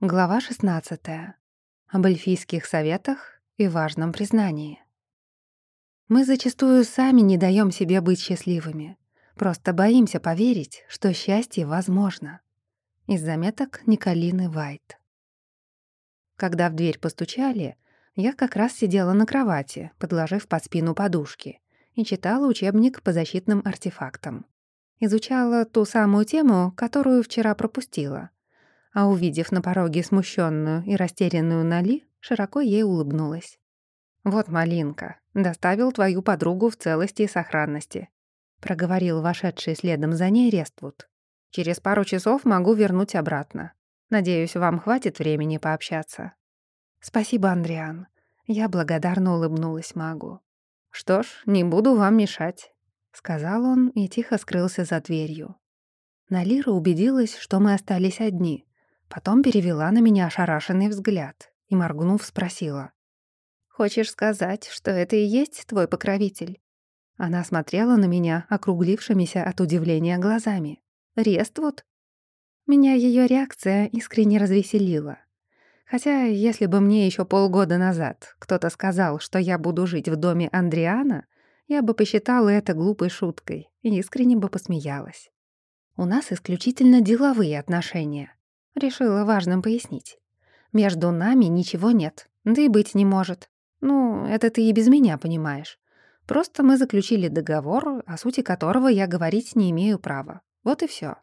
Глава 16. Об эльфийских советах и важном признании. Мы зачастую сами не даем себе быть счастливыми. Просто боимся поверить, что счастье возможно. Из заметок Николины Вайт. Когда в дверь постучали, я как раз сидела на кровати, подложив под спину подушки, и читала учебник по защитным артефактам. Изучала ту самую тему, которую вчера пропустила — а увидев на пороге смущенную и растерянную Нали, широко ей улыбнулась. «Вот, Малинка, доставил твою подругу в целости и сохранности», проговорил вошедший следом за ней Рествуд. «Через пару часов могу вернуть обратно. Надеюсь, вам хватит времени пообщаться». «Спасибо, Андриан». Я благодарно улыбнулась магу. «Что ж, не буду вам мешать», — сказал он и тихо скрылся за дверью. Налира убедилась, что мы остались одни, Потом перевела на меня ошарашенный взгляд и, моргнув, спросила. «Хочешь сказать, что это и есть твой покровитель?» Она смотрела на меня округлившимися от удивления глазами. «Рествуд?» Меня ее реакция искренне развеселила. Хотя, если бы мне еще полгода назад кто-то сказал, что я буду жить в доме Андриана, я бы посчитала это глупой шуткой и искренне бы посмеялась. У нас исключительно деловые отношения. Решила важным пояснить. Между нами ничего нет, да и быть не может. Ну, это ты и без меня понимаешь. Просто мы заключили договор, о сути которого я говорить не имею права. Вот и все.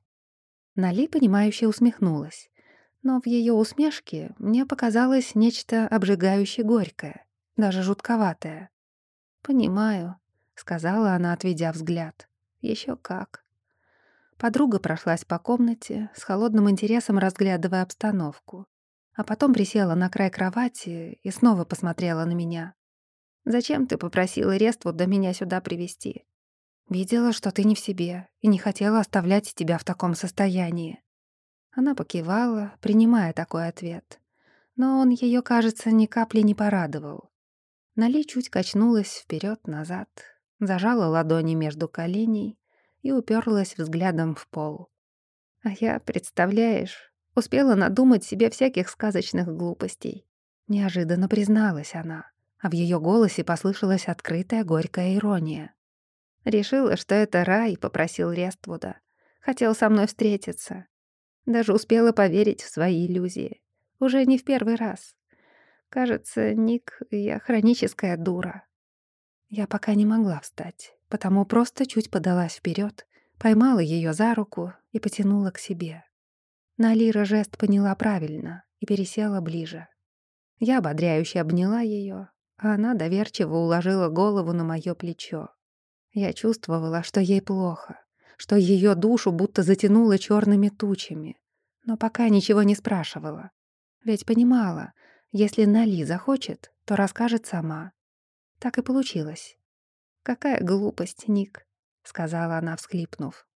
Нали, понимающе усмехнулась. Но в ее усмешке мне показалось нечто обжигающе горькое, даже жутковатое. «Понимаю», — сказала она, отведя взгляд. Еще как». Подруга прошлась по комнате, с холодным интересом разглядывая обстановку. А потом присела на край кровати и снова посмотрела на меня. «Зачем ты попросила Рествуда меня сюда привести? Видела, что ты не в себе, и не хотела оставлять тебя в таком состоянии». Она покивала, принимая такой ответ. Но он ее, кажется, ни капли не порадовал. Нали чуть качнулась вперед назад зажала ладони между коленей и уперлась взглядом в пол. А я, представляешь, успела надумать себе всяких сказочных глупостей. Неожиданно призналась она, а в ее голосе послышалась открытая горькая ирония. Решила, что это рай, попросил Рествуда. Хотел со мной встретиться. Даже успела поверить в свои иллюзии. Уже не в первый раз. Кажется, Ник, я хроническая дура. Я пока не могла встать потому просто чуть подалась вперед, поймала ее за руку и потянула к себе. Налира жест поняла правильно и пересела ближе. Я ободряюще обняла ее, а она доверчиво уложила голову на мое плечо. Я чувствовала, что ей плохо, что ее душу будто затянуло черными тучами, но пока ничего не спрашивала. Ведь понимала, если Нали захочет, то расскажет сама. Так и получилось. «Какая глупость, Ник», — сказала она, всхлипнув.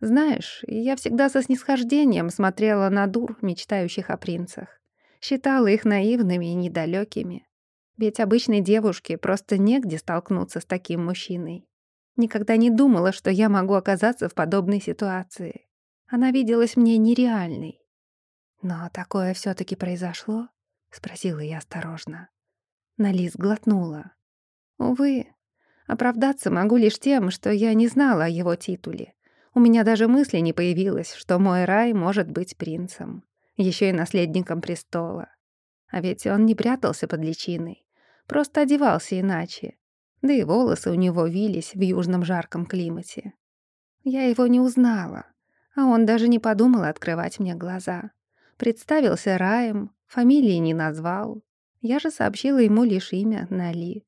«Знаешь, я всегда со снисхождением смотрела на дур, мечтающих о принцах. Считала их наивными и недалекими. Ведь обычной девушке просто негде столкнуться с таким мужчиной. Никогда не думала, что я могу оказаться в подобной ситуации. Она виделась мне нереальной. «Но такое все таки произошло?» — спросила я осторожно. Нализ глотнула. «Увы, Оправдаться могу лишь тем, что я не знала о его титуле. У меня даже мысли не появилось, что мой рай может быть принцем, еще и наследником престола. А ведь он не прятался под личиной, просто одевался иначе. Да и волосы у него вились в южном жарком климате. Я его не узнала, а он даже не подумал открывать мне глаза. Представился раем, фамилии не назвал. Я же сообщила ему лишь имя Нали.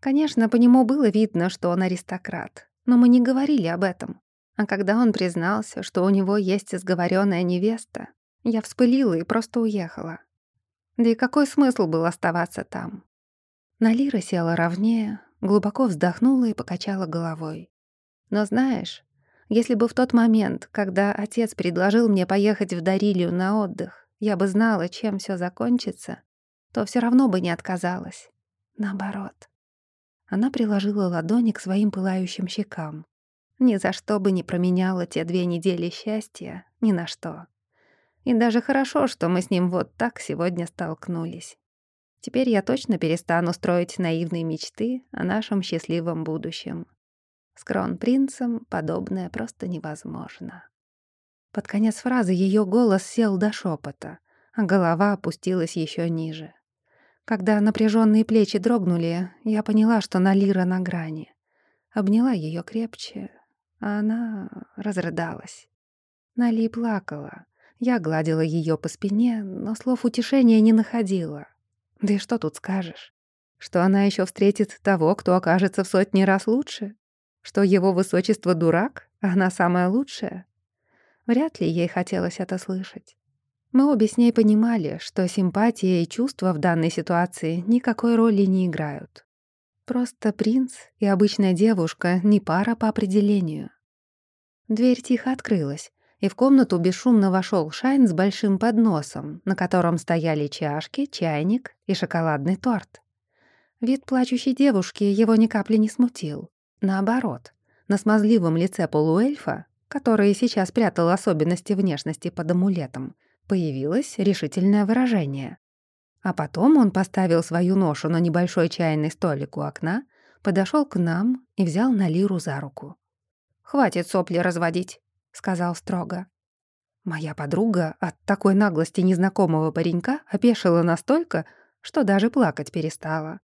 Конечно, по нему было видно, что он аристократ, но мы не говорили об этом. А когда он признался, что у него есть сговоренная невеста, я вспылила и просто уехала. Да и какой смысл был оставаться там? Налира села ровнее, глубоко вздохнула и покачала головой. Но знаешь, если бы в тот момент, когда отец предложил мне поехать в Дарилию на отдых, я бы знала, чем все закончится, то все равно бы не отказалась. Наоборот. Она приложила ладони к своим пылающим щекам. Ни за что бы не променяла те две недели счастья, ни на что. И даже хорошо, что мы с ним вот так сегодня столкнулись. Теперь я точно перестану строить наивные мечты о нашем счастливом будущем. С кронпринцем подобное просто невозможно. Под конец фразы ее голос сел до шепота, а голова опустилась еще ниже. Когда напряженные плечи дрогнули, я поняла, что Налира на грани. Обняла ее крепче, а она разрыдалась. Нали плакала. Я гладила ее по спине, но слов утешения не находила. Да и что тут скажешь? Что она еще встретит того, кто окажется в сотни раз лучше? Что его высочество дурак, а она самая лучшая? Вряд ли ей хотелось это слышать. Мы обе с ней понимали, что симпатия и чувства в данной ситуации никакой роли не играют. Просто принц и обычная девушка не пара по определению. Дверь тихо открылась, и в комнату бесшумно вошел Шайн с большим подносом, на котором стояли чашки, чайник и шоколадный торт. Вид плачущей девушки его ни капли не смутил. Наоборот, на смазливом лице полуэльфа, который сейчас прятал особенности внешности под амулетом, появилось решительное выражение. А потом он поставил свою ношу на небольшой чайный столик у окна, подошел к нам и взял Налиру за руку. «Хватит сопли разводить сказал строго. Моя подруга от такой наглости незнакомого паренька опешила настолько, что даже плакать перестала.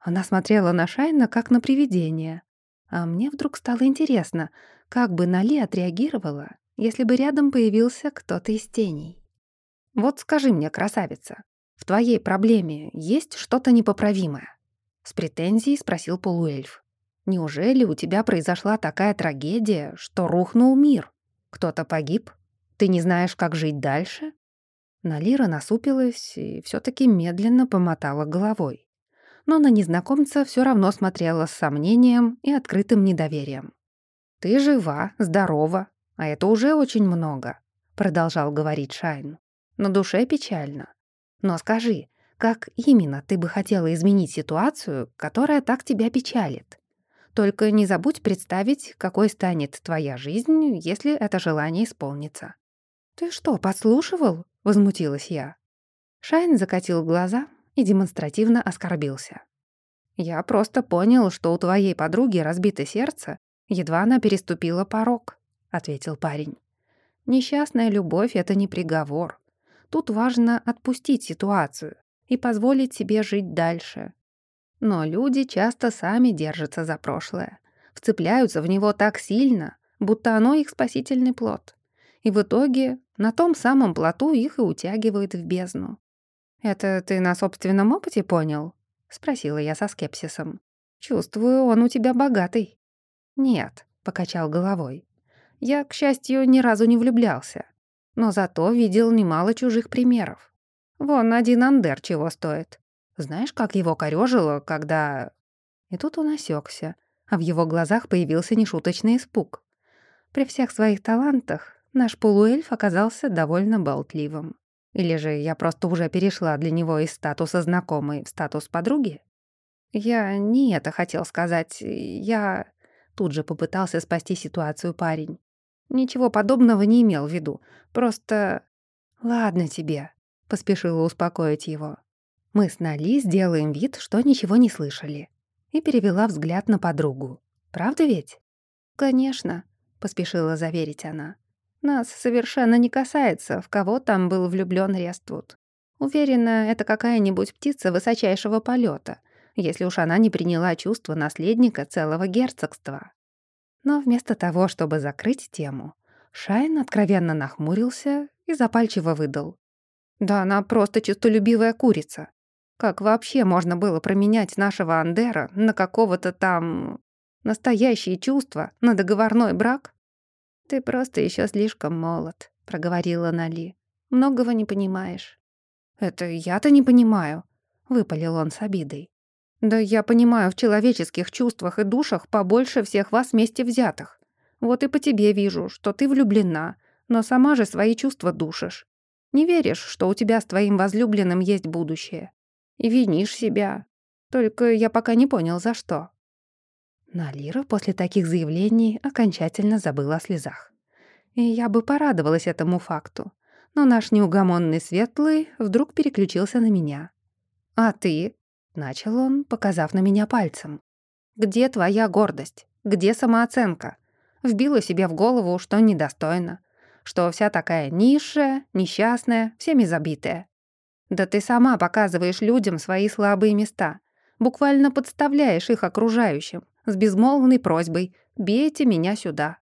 Она смотрела на Шайна как на привидение. А мне вдруг стало интересно, как бы Нали отреагировала, если бы рядом появился кто-то из теней. «Вот скажи мне, красавица, в твоей проблеме есть что-то непоправимое?» С претензией спросил полуэльф. «Неужели у тебя произошла такая трагедия, что рухнул мир?» Кто-то погиб? Ты не знаешь, как жить дальше?» Налира насупилась и все таки медленно помотала головой. Но на незнакомца все равно смотрела с сомнением и открытым недоверием. «Ты жива, здорова, а это уже очень много», — продолжал говорить Шайн. «На душе печально. Но скажи, как именно ты бы хотела изменить ситуацию, которая так тебя печалит? Только не забудь представить, какой станет твоя жизнь, если это желание исполнится». «Ты что, подслушивал?» — возмутилась я. Шайн закатил глаза и демонстративно оскорбился. «Я просто понял, что у твоей подруги разбито сердце, едва она переступила порог», — ответил парень. «Несчастная любовь — это не приговор. Тут важно отпустить ситуацию и позволить себе жить дальше, но люди часто сами держатся за прошлое, вцепляются в него так сильно, будто оно их спасительный плод. И в итоге на том самом плоту их и утягивает в бездну. «Это ты на собственном опыте понял?» — спросила я со скепсисом. «Чувствую, он у тебя богатый». «Нет», — покачал головой. «Я, к счастью, ни разу не влюблялся, но зато видел немало чужих примеров. Вон один Андер чего стоит. Знаешь, как его корёжило, когда...» И тут он осекся, а в его глазах появился нешуточный испуг. При всех своих талантах наш полуэльф оказался довольно болтливым. Или же я просто уже перешла для него из статуса знакомой в статус подруги? Я не это хотел сказать. Я... Тут же попытался спасти ситуацию парень. Ничего подобного не имел в виду. Просто... «Ладно тебе», — поспешила успокоить его. Мы с Нали сделаем вид, что ничего не слышали. И перевела взгляд на подругу. Правда ведь? Конечно, поспешила заверить она. Нас совершенно не касается, в кого там был влюблён Рествуд. Уверена, это какая-нибудь птица высочайшего полета, если уж она не приняла чувство наследника целого герцогства. Но вместо того, чтобы закрыть тему, Шайн откровенно нахмурился и запальчиво выдал. «Да она просто честолюбивая курица. Как вообще можно было променять нашего Андера на какого-то там... настоящие чувства, на договорной брак? «Ты просто еще слишком молод», — проговорила Нали. «Многого не понимаешь». «Это я-то не понимаю», — выпалил он с обидой. «Да я понимаю в человеческих чувствах и душах побольше всех вас вместе взятых. Вот и по тебе вижу, что ты влюблена, но сама же свои чувства душишь. Не веришь, что у тебя с твоим возлюбленным есть будущее и винишь себя. Только я пока не понял, за что». Налира после таких заявлений окончательно забыла о слезах. И я бы порадовалась этому факту. но наш неугомонный светлый вдруг переключился на меня. «А ты?» — начал он, показав на меня пальцем. «Где твоя гордость? Где самооценка? Вбила себе в голову, что недостойна, что вся такая низшая, несчастная, всеми забитая. Да ты сама показываешь людям свои слабые места, буквально подставляешь их окружающим с безмолвной просьбой «бейте меня сюда».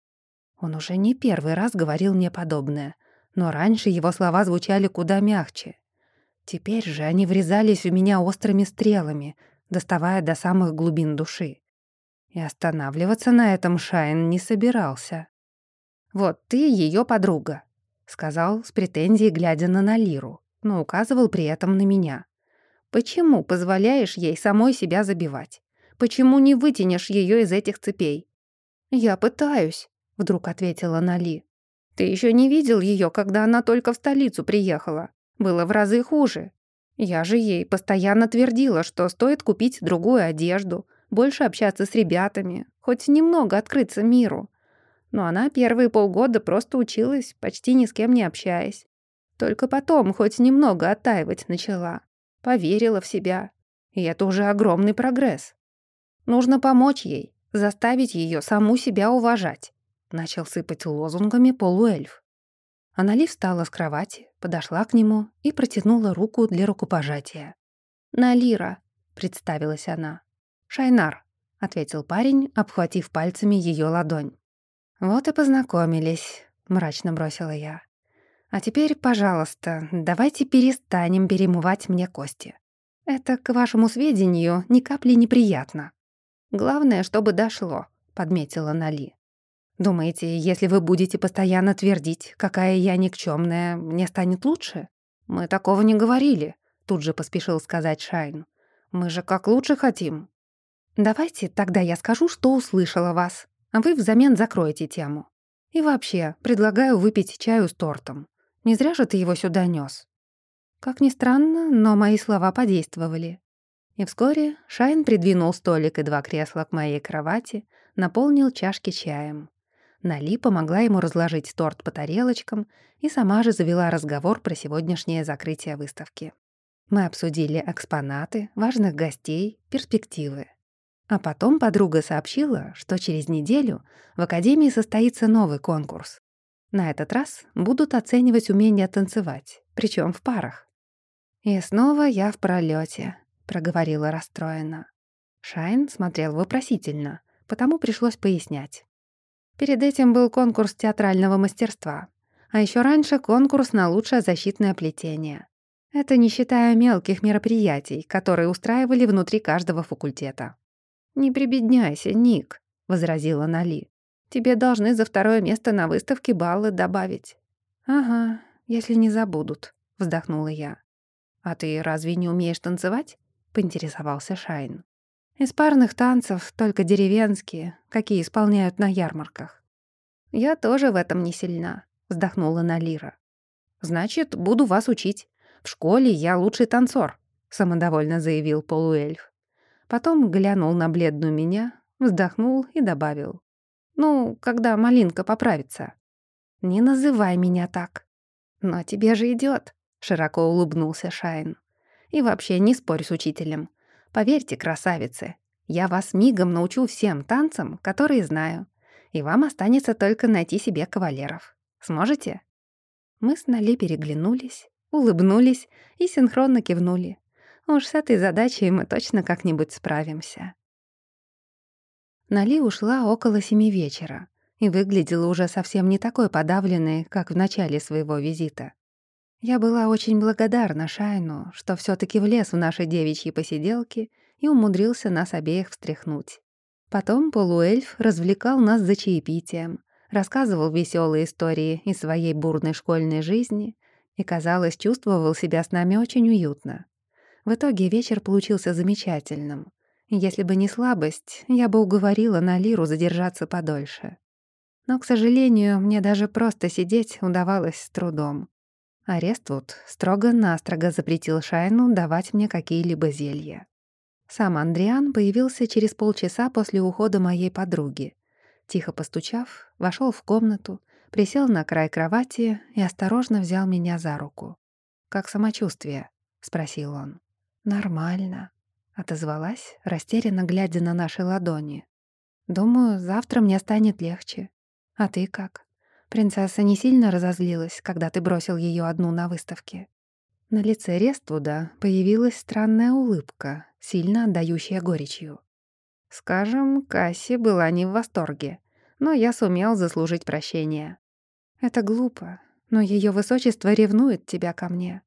Он уже не первый раз говорил мне подобное, но раньше его слова звучали куда мягче. Теперь же они врезались в меня острыми стрелами, доставая до самых глубин души. И останавливаться на этом Шайн не собирался. «Вот ты ее подруга», — сказал с претензией, глядя на Налиру, но указывал при этом на меня. «Почему позволяешь ей самой себя забивать? Почему не вытянешь ее из этих цепей?» «Я пытаюсь», — вдруг ответила Нали. «Ты еще не видел ее, когда она только в столицу приехала. Было в разы хуже. Я же ей постоянно твердила, что стоит купить другую одежду, больше общаться с ребятами, хоть немного открыться миру. Но она первые полгода просто училась, почти ни с кем не общаясь. Только потом хоть немного оттаивать начала. Поверила в себя. И это уже огромный прогресс. Нужно помочь ей, заставить ее саму себя уважать. Начал сыпать лозунгами полуэльф. Анали встала с кровати, подошла к нему и протянула руку для рукопожатия. «Налира», — представилась она. «Шайнар», — ответил парень, обхватив пальцами ее ладонь. «Вот и познакомились», — мрачно бросила я. «А теперь, пожалуйста, давайте перестанем перемывать мне кости. Это, к вашему сведению, ни капли неприятно. Главное, чтобы дошло», — подметила Нали. «Думаете, если вы будете постоянно твердить, какая я никчемная, мне станет лучше? Мы такого не говорили», — тут же поспешил сказать Шайн. «Мы же как лучше хотим». Давайте тогда я скажу, что услышала вас, а вы взамен закроете тему. И вообще, предлагаю выпить чаю с тортом. Не зря же ты его сюда нёс. Как ни странно, но мои слова подействовали. И вскоре Шайн придвинул столик и два кресла к моей кровати, наполнил чашки чаем. Нали помогла ему разложить торт по тарелочкам и сама же завела разговор про сегодняшнее закрытие выставки. Мы обсудили экспонаты, важных гостей, перспективы. А потом подруга сообщила, что через неделю в Академии состоится новый конкурс. На этот раз будут оценивать умение танцевать, причем в парах. «И снова я в пролете, проговорила расстроенно. Шайн смотрел вопросительно, потому пришлось пояснять. Перед этим был конкурс театрального мастерства, а еще раньше конкурс на лучшее защитное плетение. Это не считая мелких мероприятий, которые устраивали внутри каждого факультета. «Не прибедняйся, Ник», — возразила Нали. «Тебе должны за второе место на выставке баллы добавить». «Ага, если не забудут», — вздохнула я. «А ты разве не умеешь танцевать?» — поинтересовался Шайн. «Из парных танцев только деревенские, какие исполняют на ярмарках». «Я тоже в этом не сильна», — вздохнула Налира. «Значит, буду вас учить. В школе я лучший танцор», — самодовольно заявил полуэльф. Потом глянул на бледную меня, вздохнул и добавил. «Ну, когда малинка поправится». «Не называй меня так». «Но тебе же идет, широко улыбнулся Шайн. «И вообще не спорь с учителем. Поверьте, красавицы, я вас мигом научу всем танцам, которые знаю. И вам останется только найти себе кавалеров. Сможете?» Мы с Нали переглянулись, улыбнулись и синхронно кивнули. Уж с этой задачей мы точно как-нибудь справимся. Нали ушла около семи вечера и выглядела уже совсем не такой подавленной, как в начале своего визита. Я была очень благодарна Шайну, что все таки влез в наши девичьи посиделки и умудрился нас обеих встряхнуть. Потом полуэльф развлекал нас за чаепитием, рассказывал веселые истории из своей бурной школьной жизни и, казалось, чувствовал себя с нами очень уютно. В итоге вечер получился замечательным. Если бы не слабость, я бы уговорила на Лиру задержаться подольше. Но, к сожалению, мне даже просто сидеть удавалось с трудом. Арествуд строго-настрого запретил Шайну давать мне какие-либо зелья. Сам Андриан появился через полчаса после ухода моей подруги. Тихо постучав, вошел в комнату, присел на край кровати и осторожно взял меня за руку. «Как самочувствие?» — спросил он. «Нормально», — отозвалась, растерянно глядя на наши ладони. «Думаю, завтра мне станет легче. А ты как? Принцесса не сильно разозлилась, когда ты бросил ее одну на выставке?» На лице Рествуда появилась странная улыбка, сильно отдающая горечью. Скажем, Касси была не в восторге, но я сумел заслужить прощение. «Это глупо, но ее высочество ревнует тебя ко мне»,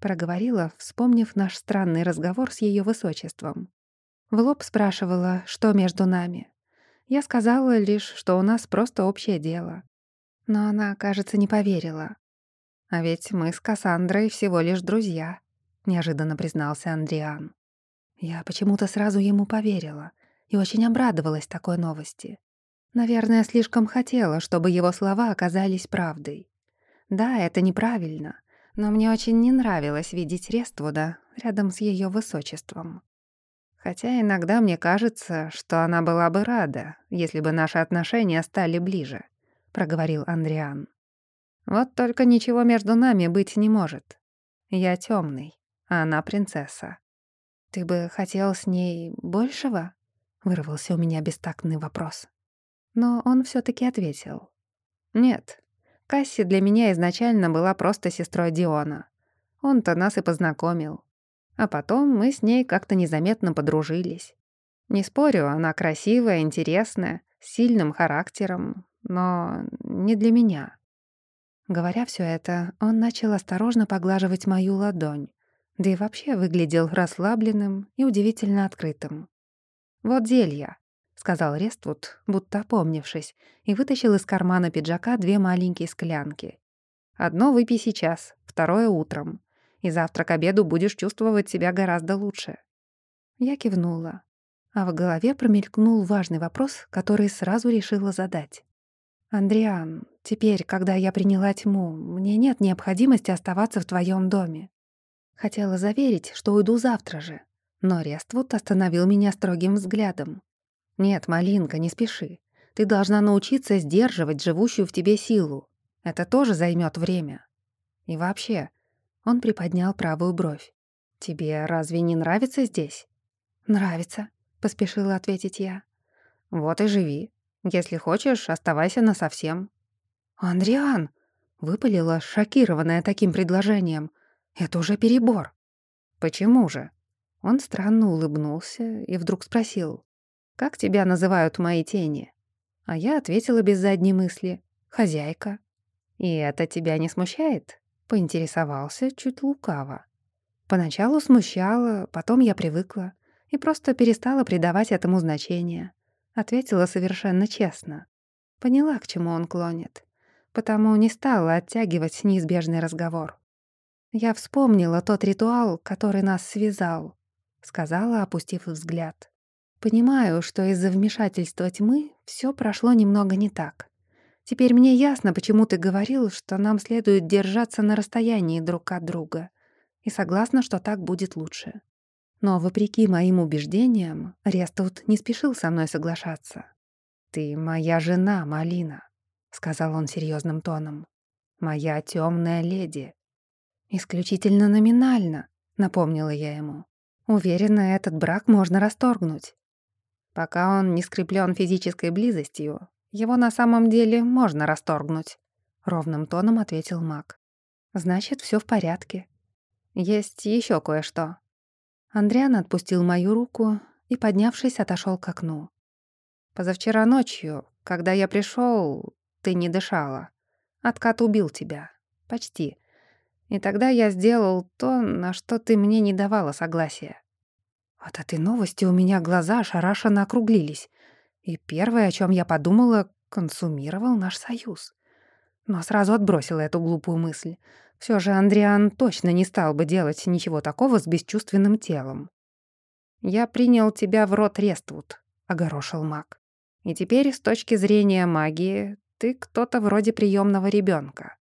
проговорила, вспомнив наш странный разговор с ее высочеством. В лоб спрашивала, что между нами. Я сказала лишь, что у нас просто общее дело. Но она, кажется, не поверила. «А ведь мы с Кассандрой всего лишь друзья», — неожиданно признался Андриан. Я почему-то сразу ему поверила и очень обрадовалась такой новости. Наверное, слишком хотела, чтобы его слова оказались правдой. Да, это неправильно, но мне очень не нравилось видеть Рествуда рядом с ее высочеством. Хотя иногда мне кажется, что она была бы рада, если бы наши отношения стали ближе, проговорил Андриан. Вот только ничего между нами быть не может. Я темный, а она принцесса. Ты бы хотел с ней большего? Вырвался у меня бестактный вопрос. Но он все таки ответил. Нет, Касси для меня изначально была просто сестрой Диона. Он-то нас и познакомил. А потом мы с ней как-то незаметно подружились. Не спорю, она красивая, интересная, с сильным характером, но не для меня. Говоря все это, он начал осторожно поглаживать мою ладонь, да и вообще выглядел расслабленным и удивительно открытым. «Вот зелья», — сказал Рествуд, будто опомнившись, и вытащил из кармана пиджака две маленькие склянки. «Одно выпей сейчас, второе — утром, и завтра к обеду будешь чувствовать себя гораздо лучше». Я кивнула, а в голове промелькнул важный вопрос, который сразу решила задать. «Андриан, теперь, когда я приняла тьму, мне нет необходимости оставаться в твоем доме. Хотела заверить, что уйду завтра же, но Рествуд остановил меня строгим взглядом. «Нет, Малинка, не спеши. Ты должна научиться сдерживать живущую в тебе силу. Это тоже займет время. И вообще...» Он приподнял правую бровь. «Тебе разве не нравится здесь?» «Нравится», — поспешила ответить я. «Вот и живи. Если хочешь, оставайся насовсем». «Андриан!» — выпалила, шокированная таким предложением. «Это уже перебор». «Почему же?» Он странно улыбнулся и вдруг спросил. «Как тебя называют мои тени?» А я ответила без задней мысли. «Хозяйка». «И это тебя не смущает?» Поинтересовался чуть лукаво. Поначалу смущало, потом я привыкла и просто перестала придавать этому значение. Ответила совершенно честно. Поняла, к чему он клонит. Потому не стала оттягивать неизбежный разговор. Я вспомнила тот ритуал, который нас связал, сказала, опустив взгляд. Понимаю, что из-за вмешательства тьмы все прошло немного не так. Теперь мне ясно, почему ты говорил, что нам следует держаться на расстоянии друг от друга. И согласна, что так будет лучше. Но, вопреки моим убеждениям, Рестаут не спешил со мной соглашаться. «Ты моя жена, Малина», — сказал он серьезным тоном. «Моя темная леди». «Исключительно номинально», — напомнила я ему. «Уверена, этот брак можно расторгнуть». Пока он не скреплен физической близостью, его на самом деле можно расторгнуть, — ровным тоном ответил маг. «Значит, все в порядке. Есть еще кое-что». Андриан отпустил мою руку и, поднявшись, отошел к окну. «Позавчера ночью, когда я пришел, ты не дышала. Откат убил тебя. Почти. И тогда я сделал то, на что ты мне не давала согласия». От этой новости у меня глаза ошарашенно округлились. И первое, о чем я подумала, консумировал наш союз. Но сразу отбросила эту глупую мысль. Все же Андриан точно не стал бы делать ничего такого с бесчувственным телом. «Я принял тебя в рот Рествуд», — огорошил маг. «И теперь, с точки зрения магии, ты кто-то вроде приемного ребенка.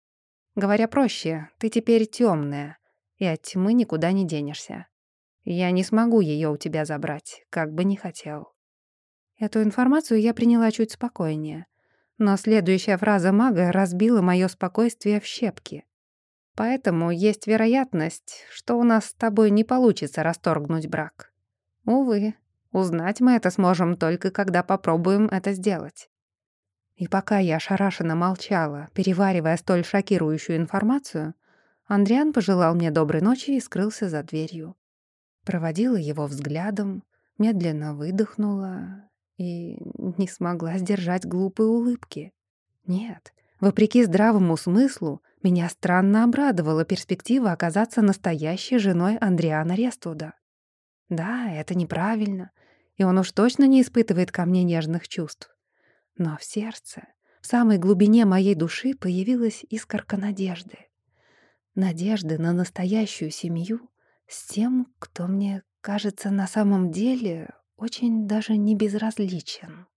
Говоря проще, ты теперь темная, и от тьмы никуда не денешься. Я не смогу ее у тебя забрать, как бы ни хотел». Эту информацию я приняла чуть спокойнее. Но следующая фраза мага разбила моё спокойствие в щепки. Поэтому есть вероятность, что у нас с тобой не получится расторгнуть брак. Увы, узнать мы это сможем только когда попробуем это сделать. И пока я ошарашенно молчала, переваривая столь шокирующую информацию, Андриан пожелал мне доброй ночи и скрылся за дверью. Проводила его взглядом, медленно выдохнула и не смогла сдержать глупые улыбки. Нет, вопреки здравому смыслу, меня странно обрадовала перспектива оказаться настоящей женой Андриана Рествуда. Да, это неправильно, и он уж точно не испытывает ко мне нежных чувств. Но в сердце, в самой глубине моей души появилась искорка надежды. Надежды на настоящую семью с тем, кто мне кажется на самом деле очень даже не безразличен.